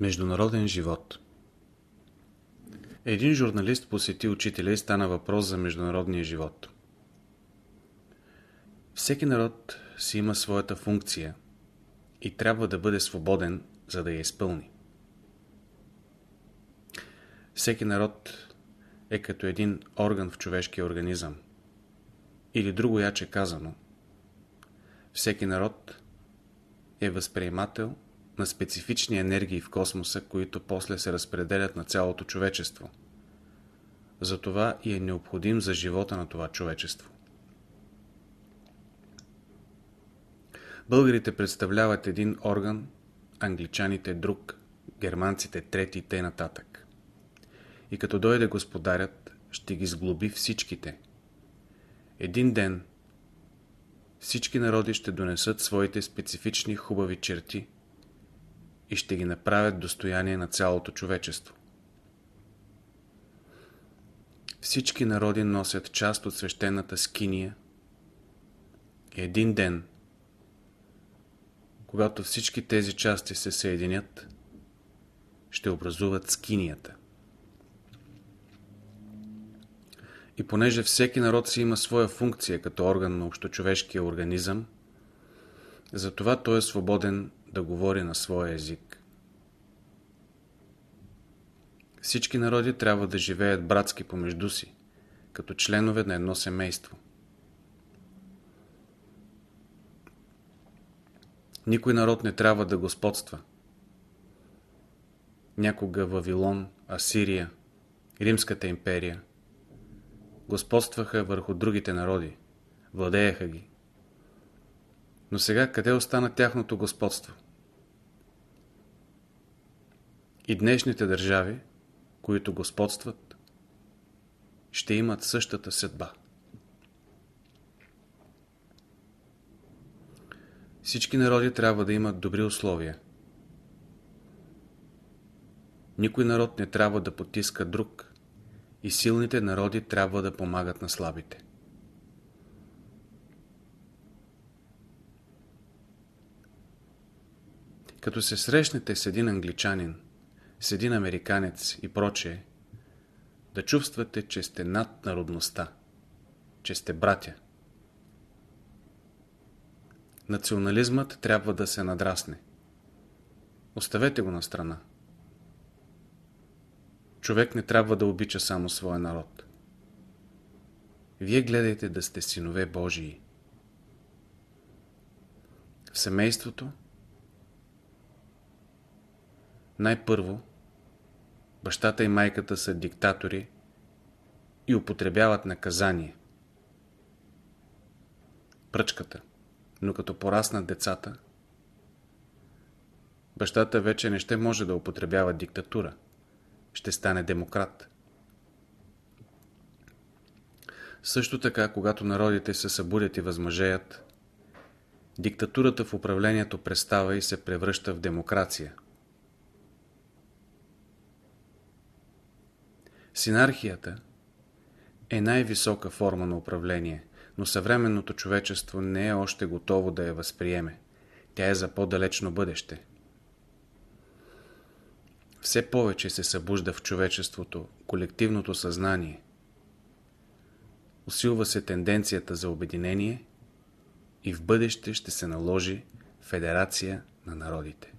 Международен живот Един журналист посети учителя и стана въпрос за международния живот. Всеки народ си има своята функция и трябва да бъде свободен, за да я изпълни. Всеки народ е като един орган в човешкия организъм. Или друго яче казано, всеки народ е възприемател на специфични енергии в космоса, които после се разпределят на цялото човечество. Затова и е необходим за живота на това човечество. Българите представляват един орган, англичаните друг, германците трети и т.н. нататък. И като дойде господарят, ще ги сглоби всичките. Един ден всички народи ще донесат своите специфични хубави черти и ще ги направят достояние на цялото човечество. Всички народи носят част от свещената скиния и един ден, когато всички тези части се съединят, ще образуват скинията. И понеже всеки народ си има своя функция като орган на общочовешкия организъм, затова той е свободен да говори на своя език. Всички народи трябва да живеят братски помежду си, като членове на едно семейство. Никой народ не трябва да господства. Някога Вавилон, Асирия, Римската империя господстваха върху другите народи, владееха ги. Но сега къде остана тяхното господство? И днешните държави, които господстват, ще имат същата съдба. Всички народи трябва да имат добри условия. Никой народ не трябва да потиска друг и силните народи трябва да помагат на слабите. Като се срещнете с един англичанин, с един американец и прочее, да чувствате, че сте над народността, че сте братя. Национализмът трябва да се надрасне. Оставете го на страна. Човек не трябва да обича само своя народ. Вие гледайте да сте синове Божии. В семейството най-първо бащата и майката са диктатори и употребяват наказание. Пръчката. Но като пораснат децата, бащата вече не ще може да употребява диктатура – ще стане демократ. Също така, когато народите се събудят и възмъжеят, диктатурата в управлението престава и се превръща в демокрация. Синархията е най-висока форма на управление, но съвременното човечество не е още готово да я възприеме. Тя е за по-далечно бъдеще все повече се събужда в човечеството колективното съзнание. Усилва се тенденцията за обединение и в бъдеще ще се наложи федерация на народите.